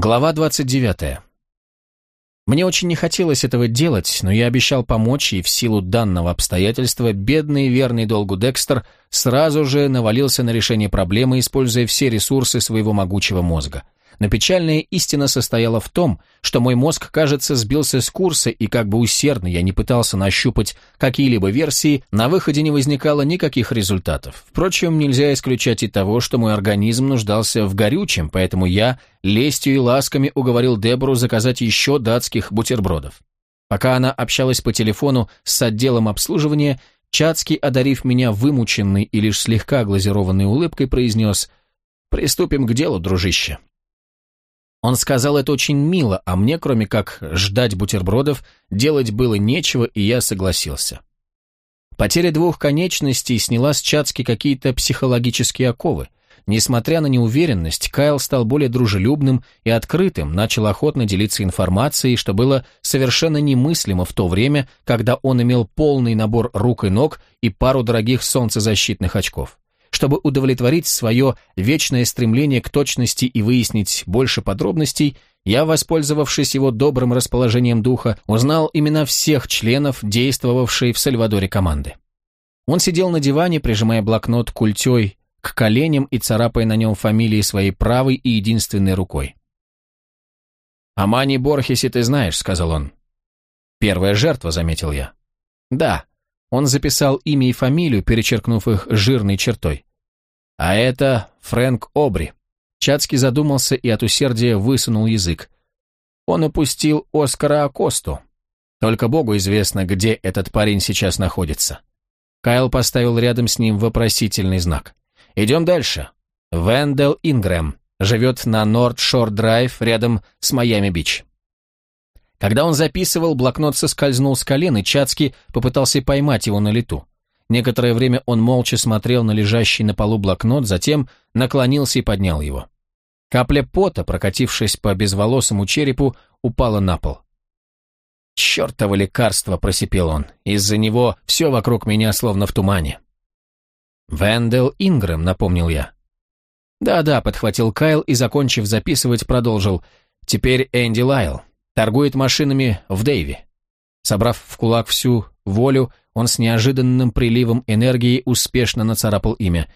Глава 29. Мне очень не хотелось этого делать, но я обещал помочь, и в силу данного обстоятельства бедный верный долгу Декстер сразу же навалился на решение проблемы, используя все ресурсы своего могучего мозга. Но печальная истина состояла в том, что мой мозг, кажется, сбился с курса, и как бы усердно я не пытался нащупать какие-либо версии, на выходе не возникало никаких результатов. Впрочем, нельзя исключать и того, что мой организм нуждался в горючем, поэтому я лестью и ласками уговорил Дебору заказать еще датских бутербродов. Пока она общалась по телефону с отделом обслуживания, Чацкий, одарив меня вымученной и лишь слегка глазированной улыбкой, произнес «Приступим к делу, дружище». Он сказал это очень мило, а мне, кроме как ждать бутербродов, делать было нечего, и я согласился. Потеря двух конечностей сняла с Чацки какие-то психологические оковы. Несмотря на неуверенность, Кайл стал более дружелюбным и открытым, начал охотно делиться информацией, что было совершенно немыслимо в то время, когда он имел полный набор рук и ног и пару дорогих солнцезащитных очков. Чтобы удовлетворить свое вечное стремление к точности и выяснить больше подробностей, я, воспользовавшись его добрым расположением духа, узнал имена всех членов, действовавшей в Сальвадоре команды. Он сидел на диване, прижимая блокнот культей к коленям и царапая на нем фамилии своей правой и единственной рукой. «Амани Борхеси ты знаешь», — сказал он. «Первая жертва», — заметил я. «Да, он записал имя и фамилию, перечеркнув их жирной чертой. А это Фрэнк Обри. Чацкий задумался и от усердия высунул язык. Он упустил Оскара Акосту. Только Богу известно, где этот парень сейчас находится. Кайл поставил рядом с ним вопросительный знак. Идем дальше. Вендел Ингрэм живет на Норд-Шор-Драйв рядом с Майами-Бич. Когда он записывал, блокнот соскользнул с колен, и Чацкий попытался поймать его на лету. Некоторое время он молча смотрел на лежащий на полу блокнот, затем наклонился и поднял его. Капля пота, прокатившись по безволосому черепу, упала на пол. «Чертово лекарство!» — просипел он. «Из-за него все вокруг меня словно в тумане». «Вендел Ингрэм», — напомнил я. «Да-да», — подхватил Кайл и, закончив записывать, продолжил. «Теперь Энди Лайл. Торгует машинами в Дэйви. Собрав в кулак всю волю, он с неожиданным приливом энергии успешно нацарапал имя.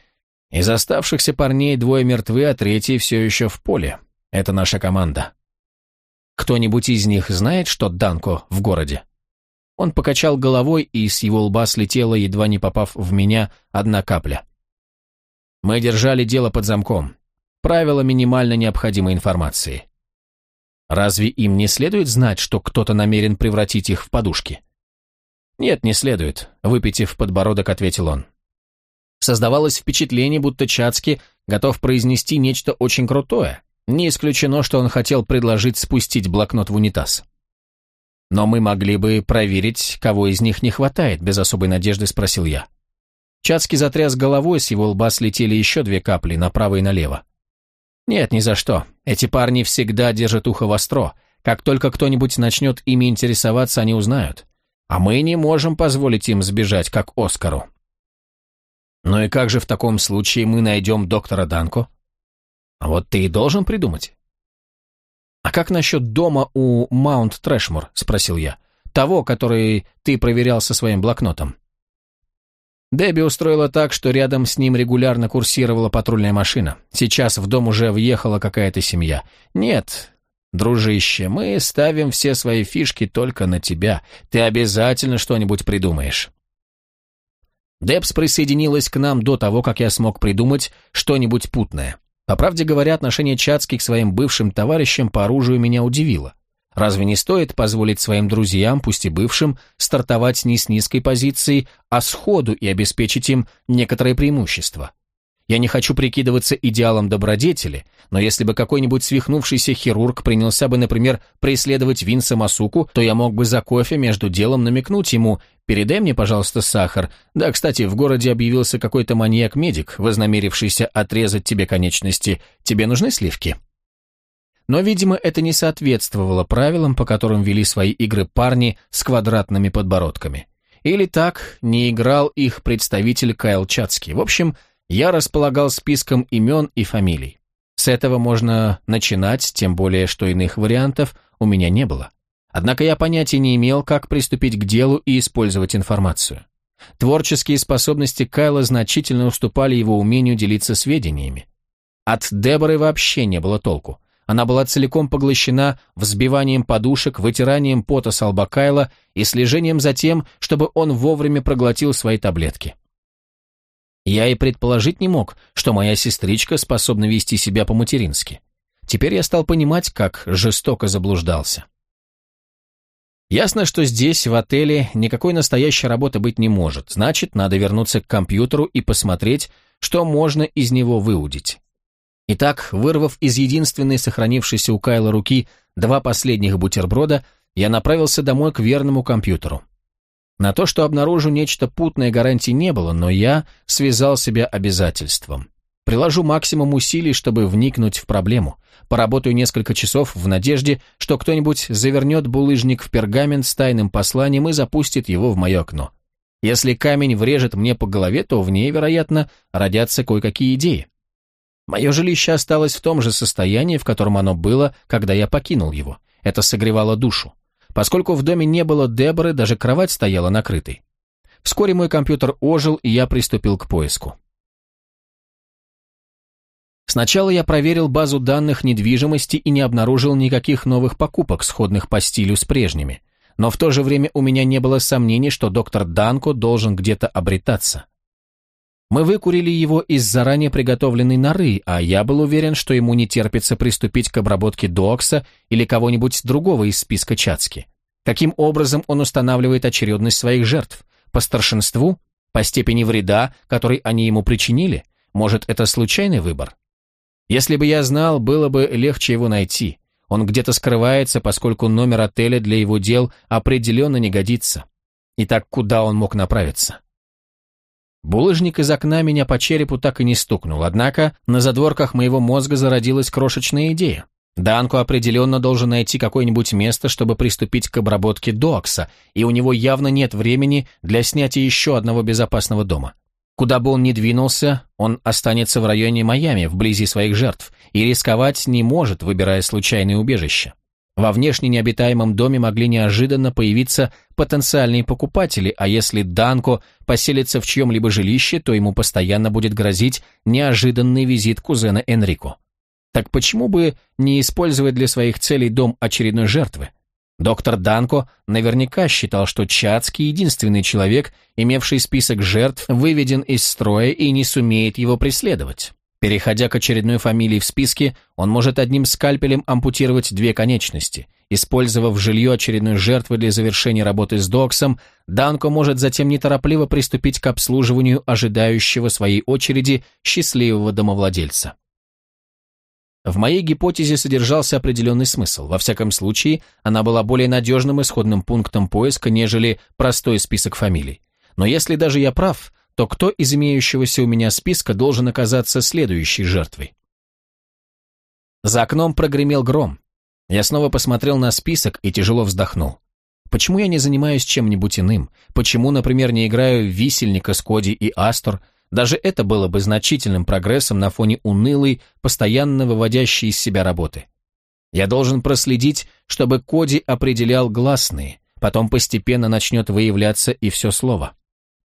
Из оставшихся парней двое мертвы, а третий все еще в поле. Это наша команда. Кто-нибудь из них знает, что Данко в городе? Он покачал головой, и с его лба слетела, едва не попав в меня, одна капля. Мы держали дело под замком. Правило минимально необходимой информации. Разве им не следует знать, что кто-то намерен превратить их в подушки? Нет, не следует, выпитив подбородок, ответил он. Создавалось впечатление, будто Чацки готов произнести нечто очень крутое. Не исключено, что он хотел предложить спустить блокнот в унитаз. Но мы могли бы проверить, кого из них не хватает, без особой надежды спросил я. Чацкий затряс головой, с его лба слетели еще две капли, направо и налево. Нет, ни за что. Эти парни всегда держат ухо востро. Как только кто-нибудь начнет ими интересоваться, они узнают. А мы не можем позволить им сбежать, как Оскару. Ну и как же в таком случае мы найдем доктора Данко? А вот ты и должен придумать. «А как насчет дома у Маунт Трэшмур?» – спросил я. «Того, который ты проверял со своим блокнотом». Дебби устроила так, что рядом с ним регулярно курсировала патрульная машина. Сейчас в дом уже въехала какая-то семья. Нет, дружище, мы ставим все свои фишки только на тебя. Ты обязательно что-нибудь придумаешь. Дебс присоединилась к нам до того, как я смог придумать что-нибудь путное. По правде говоря, отношение Чацки к своим бывшим товарищам по оружию меня удивило. Разве не стоит позволить своим друзьям, пусть и бывшим, стартовать не с низкой позиции, а сходу и обеспечить им некоторое преимущество? Я не хочу прикидываться идеалом добродетели, но если бы какой-нибудь свихнувшийся хирург принялся бы, например, преследовать Винса Масуку, то я мог бы за кофе между делом намекнуть ему «Передай мне, пожалуйста, сахар». Да, кстати, в городе объявился какой-то маньяк-медик, вознамерившийся отрезать тебе конечности. Тебе нужны сливки?» Но, видимо, это не соответствовало правилам, по которым вели свои игры парни с квадратными подбородками. Или так не играл их представитель Кайл Чацкий. В общем, я располагал списком имен и фамилий. С этого можно начинать, тем более, что иных вариантов у меня не было. Однако я понятия не имел, как приступить к делу и использовать информацию. Творческие способности Кайла значительно уступали его умению делиться сведениями. От Деборы вообще не было толку. Она была целиком поглощена взбиванием подушек, вытиранием пота с лба Кайла и слежением за тем, чтобы он вовремя проглотил свои таблетки. Я и предположить не мог, что моя сестричка способна вести себя по-матерински. Теперь я стал понимать, как жестоко заблуждался. Ясно, что здесь, в отеле, никакой настоящей работы быть не может, значит, надо вернуться к компьютеру и посмотреть, что можно из него выудить. Итак, вырвав из единственной сохранившейся у Кайла руки два последних бутерброда, я направился домой к верному компьютеру. На то, что обнаружу нечто путное, гарантий не было, но я связал себя обязательством. Приложу максимум усилий, чтобы вникнуть в проблему. Поработаю несколько часов в надежде, что кто-нибудь завернет булыжник в пергамент с тайным посланием и запустит его в мое окно. Если камень врежет мне по голове, то в ней, вероятно, родятся кое-какие идеи. Мое жилище осталось в том же состоянии, в котором оно было, когда я покинул его. Это согревало душу. Поскольку в доме не было Деборы, даже кровать стояла накрытой. Вскоре мой компьютер ожил, и я приступил к поиску. Сначала я проверил базу данных недвижимости и не обнаружил никаких новых покупок, сходных по стилю с прежними. Но в то же время у меня не было сомнений, что доктор Данко должен где-то обретаться. Мы выкурили его из заранее приготовленной норы, а я был уверен, что ему не терпится приступить к обработке Докса или кого-нибудь другого из списка Чацки. Каким образом он устанавливает очередность своих жертв? По старшинству? По степени вреда, который они ему причинили? Может, это случайный выбор? Если бы я знал, было бы легче его найти. Он где-то скрывается, поскольку номер отеля для его дел определенно не годится. Итак, куда он мог направиться? Булыжник из окна меня по черепу так и не стукнул, однако на задворках моего мозга зародилась крошечная идея. Данко определенно должен найти какое-нибудь место, чтобы приступить к обработке Докса, и у него явно нет времени для снятия еще одного безопасного дома. Куда бы он ни двинулся, он останется в районе Майами, вблизи своих жертв, и рисковать не может, выбирая случайное убежище. Во внешне необитаемом доме могли неожиданно появиться потенциальные покупатели, а если Данко поселится в чьем-либо жилище, то ему постоянно будет грозить неожиданный визит кузена Энрико. Так почему бы не использовать для своих целей дом очередной жертвы? Доктор Данко наверняка считал, что Чацкий единственный человек, имевший список жертв, выведен из строя и не сумеет его преследовать. Переходя к очередной фамилии в списке, он может одним скальпелем ампутировать две конечности. Использовав жилье очередной жертвы для завершения работы с Доксом, Данко может затем неторопливо приступить к обслуживанию ожидающего своей очереди счастливого домовладельца. В моей гипотезе содержался определенный смысл. Во всяком случае, она была более надежным исходным пунктом поиска, нежели простой список фамилий. Но если даже я прав, то кто из имеющегося у меня списка должен оказаться следующей жертвой? За окном прогремел гром. Я снова посмотрел на список и тяжело вздохнул. Почему я не занимаюсь чем-нибудь иным? Почему, например, не играю в висельника с Коди и Астор? Даже это было бы значительным прогрессом на фоне унылой, постоянно выводящей из себя работы. Я должен проследить, чтобы Коди определял гласные, потом постепенно начнет выявляться и все слово.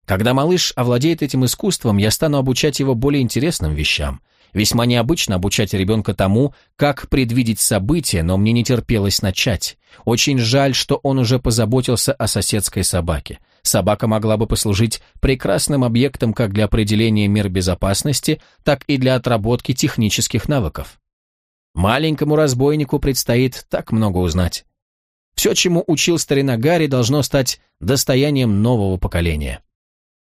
Когда малыш овладеет этим искусством, я стану обучать его более интересным вещам. Весьма необычно обучать ребенка тому, как предвидеть события, но мне не терпелось начать. Очень жаль, что он уже позаботился о соседской собаке. Собака могла бы послужить прекрасным объектом как для определения мер безопасности, так и для отработки технических навыков. Маленькому разбойнику предстоит так много узнать. Все, чему учил старина Гарри, должно стать достоянием нового поколения.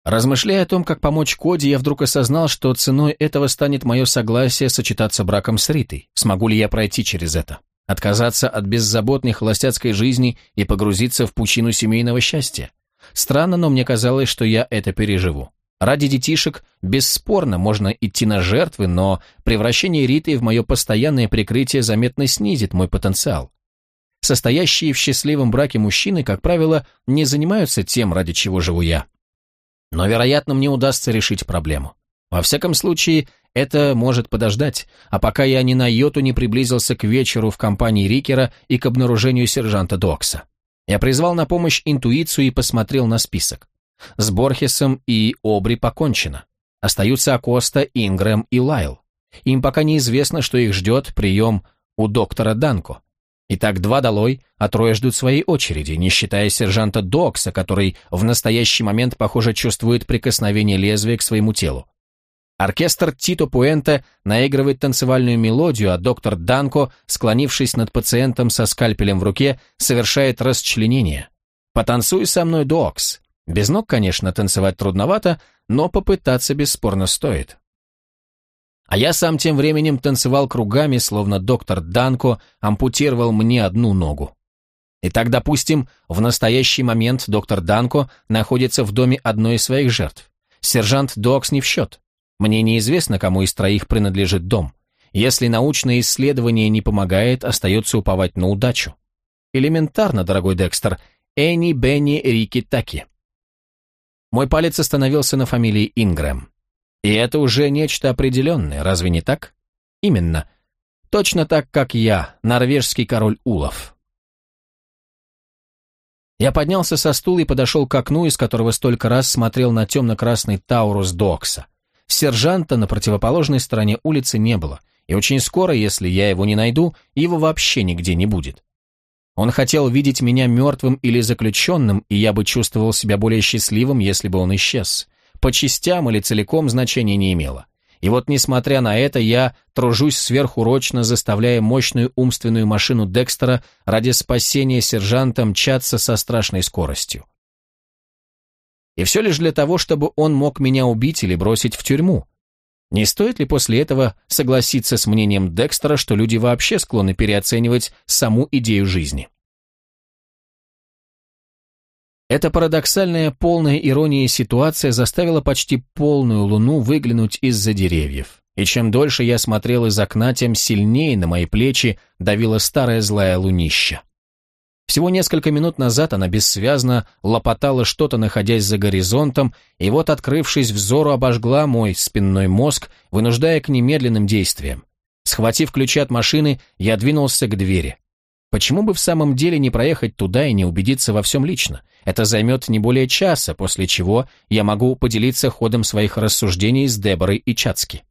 Размышляя о том, как помочь Коди, я вдруг осознал, что ценой этого станет мое согласие сочетаться браком с Ритой. Смогу ли я пройти через это? Отказаться от беззаботной холостяцкой жизни и погрузиться в пучину семейного счастья? Странно, но мне казалось, что я это переживу. Ради детишек бесспорно можно идти на жертвы, но превращение Риты в мое постоянное прикрытие заметно снизит мой потенциал. Состоящие в счастливом браке мужчины, как правило, не занимаются тем, ради чего живу я. Но, вероятно, мне удастся решить проблему. Во всяком случае, Это может подождать, а пока я ни на йоту не приблизился к вечеру в компании Рикера и к обнаружению сержанта Докса. Я призвал на помощь интуицию и посмотрел на список. С Борхесом и Обри покончено. Остаются Акоста, Ингрэм и Лайл. Им пока неизвестно, что их ждет прием у доктора Данко. Итак, два долой, а трое ждут своей очереди, не считая сержанта Докса, который в настоящий момент, похоже, чувствует прикосновение лезвия к своему телу. Оркестр Тито Пуэнте наигрывает танцевальную мелодию, а доктор Данко, склонившись над пациентом со скальпелем в руке, совершает расчленение. «Потанцуй со мной, Докс!» Без ног, конечно, танцевать трудновато, но попытаться бесспорно стоит. А я сам тем временем танцевал кругами, словно доктор Данко ампутировал мне одну ногу. Итак, допустим, в настоящий момент доктор Данко находится в доме одной из своих жертв. Сержант Докс не в счет. Мне неизвестно, кому из троих принадлежит дом. Если научное исследование не помогает, остается уповать на удачу. Элементарно, дорогой Декстер. Энни, Бенни, Рики, Таки. Мой палец остановился на фамилии Ингрэм. И это уже нечто определенное, разве не так? Именно. Точно так, как я, норвежский король Улов. Я поднялся со стула и подошел к окну, из которого столько раз смотрел на темно-красный Таурус Докса. Сержанта на противоположной стороне улицы не было, и очень скоро, если я его не найду, его вообще нигде не будет. Он хотел видеть меня мертвым или заключенным, и я бы чувствовал себя более счастливым, если бы он исчез. По частям или целиком значения не имело. И вот, несмотря на это, я тружусь сверхурочно, заставляя мощную умственную машину Декстера ради спасения сержанта мчаться со страшной скоростью. И все лишь для того, чтобы он мог меня убить или бросить в тюрьму. Не стоит ли после этого согласиться с мнением Декстера, что люди вообще склонны переоценивать саму идею жизни? Эта парадоксальная, полная ирония ситуация заставила почти полную луну выглянуть из-за деревьев. И чем дольше я смотрел из окна, тем сильнее на мои плечи давила старая злая лунища. Всего несколько минут назад она бессвязно лопотала что-то, находясь за горизонтом, и вот, открывшись взору, обожгла мой спинной мозг, вынуждая к немедленным действиям. Схватив ключи от машины, я двинулся к двери. Почему бы в самом деле не проехать туда и не убедиться во всем лично? Это займет не более часа, после чего я могу поделиться ходом своих рассуждений с Деборой и Чацки.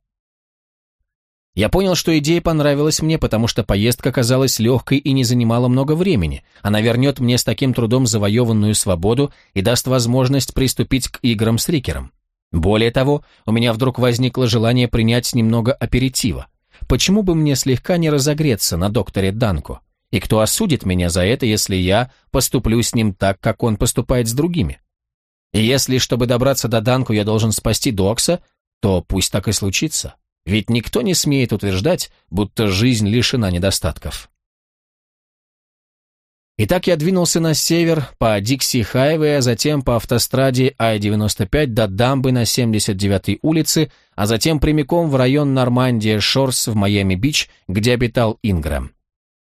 Я понял, что идея понравилась мне, потому что поездка казалась легкой и не занимала много времени. Она вернет мне с таким трудом завоеванную свободу и даст возможность приступить к играм с Рикером. Более того, у меня вдруг возникло желание принять немного аперитива. Почему бы мне слегка не разогреться на докторе Данко? И кто осудит меня за это, если я поступлю с ним так, как он поступает с другими? И если, чтобы добраться до Данку, я должен спасти Докса, то пусть так и случится. Ведь никто не смеет утверждать, будто жизнь лишена недостатков. Итак, я двинулся на север по Дикси-Хайве, а затем по автостраде I-95 до дамбы на 79-й улице, а затем прямиком в район Нормандия-Шорс в Майами-Бич, где обитал Ингрэм.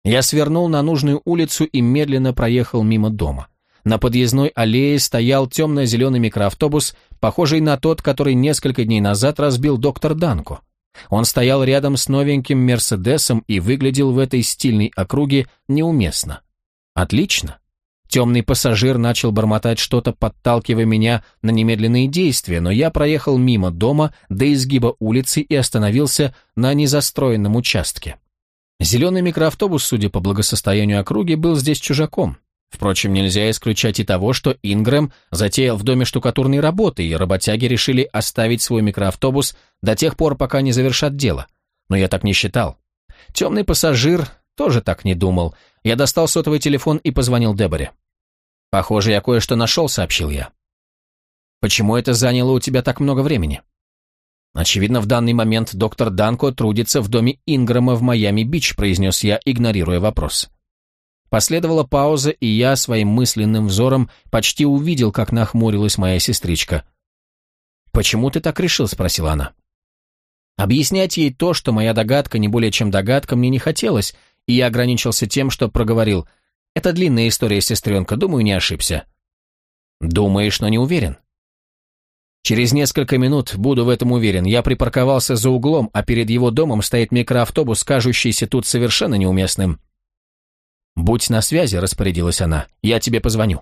Я свернул на нужную улицу и медленно проехал мимо дома. На подъездной аллее стоял темно-зеленый микроавтобус, похожий на тот, который несколько дней назад разбил доктор Данко. Он стоял рядом с новеньким Мерседесом и выглядел в этой стильной округе неуместно. Отлично. Темный пассажир начал бормотать что-то, подталкивая меня на немедленные действия, но я проехал мимо дома до изгиба улицы и остановился на незастроенном участке. Зеленый микроавтобус, судя по благосостоянию округи, был здесь чужаком. Впрочем, нельзя исключать и того, что Ингрэм затеял в доме штукатурные работы, и работяги решили оставить свой микроавтобус до тех пор, пока не завершат дело. Но я так не считал. Темный пассажир тоже так не думал. Я достал сотовый телефон и позвонил Деборе. «Похоже, я кое-что нашел», — сообщил я. «Почему это заняло у тебя так много времени?» «Очевидно, в данный момент доктор Данко трудится в доме Ингрэма в Майами-Бич», — произнес я, игнорируя вопрос. Последовала пауза, и я своим мысленным взором почти увидел, как нахмурилась моя сестричка. «Почему ты так решил?» – спросила она. Объяснять ей то, что моя догадка не более чем догадка, мне не хотелось, и я ограничился тем, что проговорил. «Это длинная история, сестренка, думаю, не ошибся». «Думаешь, но не уверен». Через несколько минут, буду в этом уверен, я припарковался за углом, а перед его домом стоит микроавтобус, кажущийся тут совершенно неуместным. «Будь на связи», — распорядилась она, — «я тебе позвоню».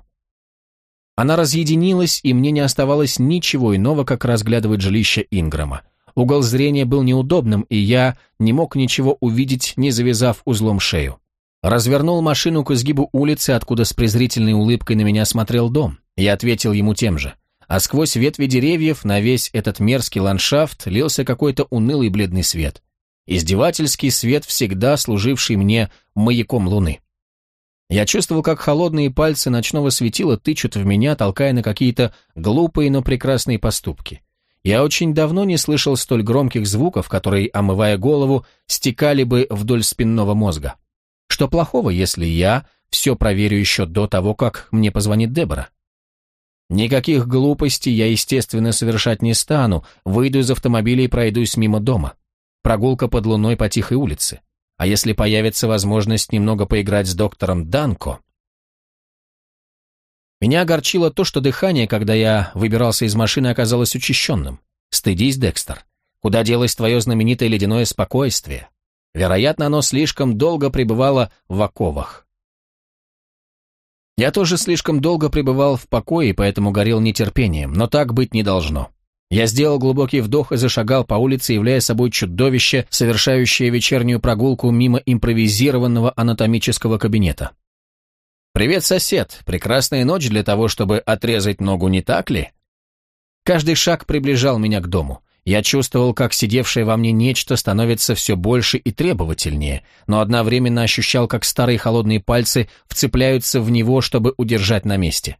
Она разъединилась, и мне не оставалось ничего иного, как разглядывать жилище Инграма. Угол зрения был неудобным, и я не мог ничего увидеть, не завязав узлом шею. Развернул машину к изгибу улицы, откуда с презрительной улыбкой на меня смотрел дом. Я ответил ему тем же. А сквозь ветви деревьев на весь этот мерзкий ландшафт лился какой-то унылый бледный свет. Издевательский свет, всегда служивший мне маяком луны. Я чувствовал, как холодные пальцы ночного светила тычут в меня, толкая на какие-то глупые, но прекрасные поступки. Я очень давно не слышал столь громких звуков, которые, омывая голову, стекали бы вдоль спинного мозга. Что плохого, если я все проверю еще до того, как мне позвонит Дебора? Никаких глупостей я, естественно, совершать не стану, выйду из автомобиля и пройдусь мимо дома. Прогулка под луной по тихой улице. А если появится возможность немного поиграть с доктором Данко? Меня огорчило то, что дыхание, когда я выбирался из машины, оказалось учащенным. Стыдись, Декстер. Куда делось твое знаменитое ледяное спокойствие? Вероятно, оно слишком долго пребывало в оковах. Я тоже слишком долго пребывал в покое, поэтому горел нетерпением, но так быть не должно. Я сделал глубокий вдох и зашагал по улице, являя собой чудовище, совершающее вечернюю прогулку мимо импровизированного анатомического кабинета. «Привет, сосед! Прекрасная ночь для того, чтобы отрезать ногу, не так ли?» Каждый шаг приближал меня к дому. Я чувствовал, как сидевшее во мне нечто становится все больше и требовательнее, но одновременно ощущал, как старые холодные пальцы вцепляются в него, чтобы удержать на месте.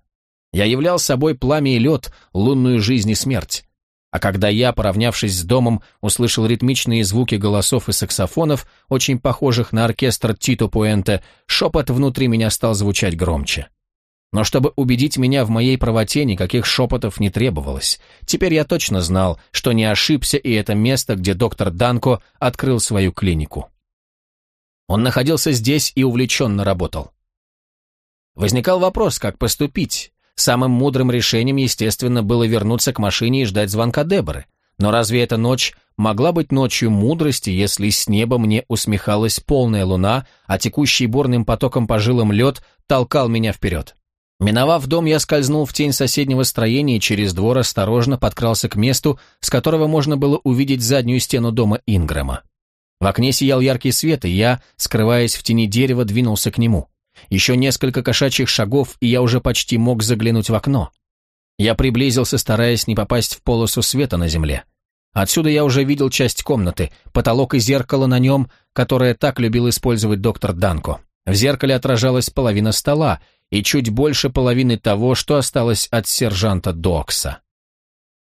Я являл собой пламя и лед, лунную жизнь и смерть. А когда я, поравнявшись с домом, услышал ритмичные звуки голосов и саксофонов, очень похожих на оркестр Тито Пуэнте, шепот внутри меня стал звучать громче. Но чтобы убедить меня в моей правоте, никаких шепотов не требовалось. Теперь я точно знал, что не ошибся, и это место, где доктор Данко открыл свою клинику. Он находился здесь и увлеченно работал. Возникал вопрос, как поступить, Самым мудрым решением, естественно, было вернуться к машине и ждать звонка Деборы. Но разве эта ночь могла быть ночью мудрости, если с неба мне усмехалась полная луна, а текущий бурным потоком по жилам лед толкал меня вперед? Миновав дом, я скользнул в тень соседнего строения и через двор осторожно подкрался к месту, с которого можно было увидеть заднюю стену дома Ингрэма. В окне сиял яркий свет, и я, скрываясь в тени дерева, двинулся к нему. Еще несколько кошачьих шагов, и я уже почти мог заглянуть в окно. Я приблизился, стараясь не попасть в полосу света на земле. Отсюда я уже видел часть комнаты, потолок и зеркало на нем, которое так любил использовать доктор Данко. В зеркале отражалась половина стола и чуть больше половины того, что осталось от сержанта Докса.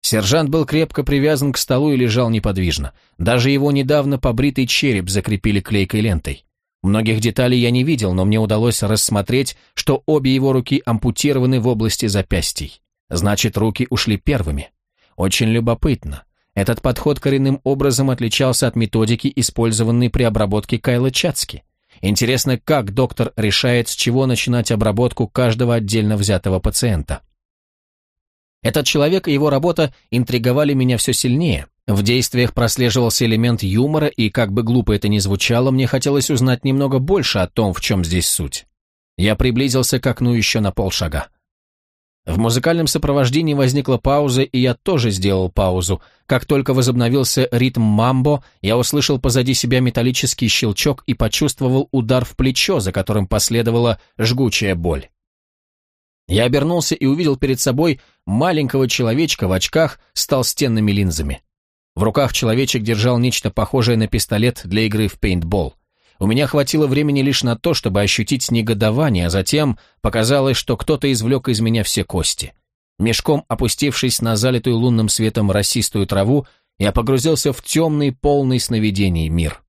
Сержант был крепко привязан к столу и лежал неподвижно. Даже его недавно побритый череп закрепили клейкой лентой. Многих деталей я не видел, но мне удалось рассмотреть, что обе его руки ампутированы в области запястий. Значит, руки ушли первыми. Очень любопытно. Этот подход коренным образом отличался от методики, использованной при обработке Кайла Чацки. Интересно, как доктор решает, с чего начинать обработку каждого отдельно взятого пациента. Этот человек и его работа интриговали меня все сильнее, в действиях прослеживался элемент юмора, и, как бы глупо это ни звучало, мне хотелось узнать немного больше о том, в чем здесь суть. Я приблизился к окну еще на полшага. В музыкальном сопровождении возникла пауза, и я тоже сделал паузу. Как только возобновился ритм мамбо, я услышал позади себя металлический щелчок и почувствовал удар в плечо, за которым последовала жгучая боль. Я обернулся и увидел перед собой маленького человечка в очках с толстенными линзами. В руках человечек держал нечто похожее на пистолет для игры в пейнтбол. У меня хватило времени лишь на то, чтобы ощутить негодование, а затем показалось, что кто-то извлек из меня все кости. Мешком опустившись на залитую лунным светом росистую траву, я погрузился в темный, полный сновидений мир.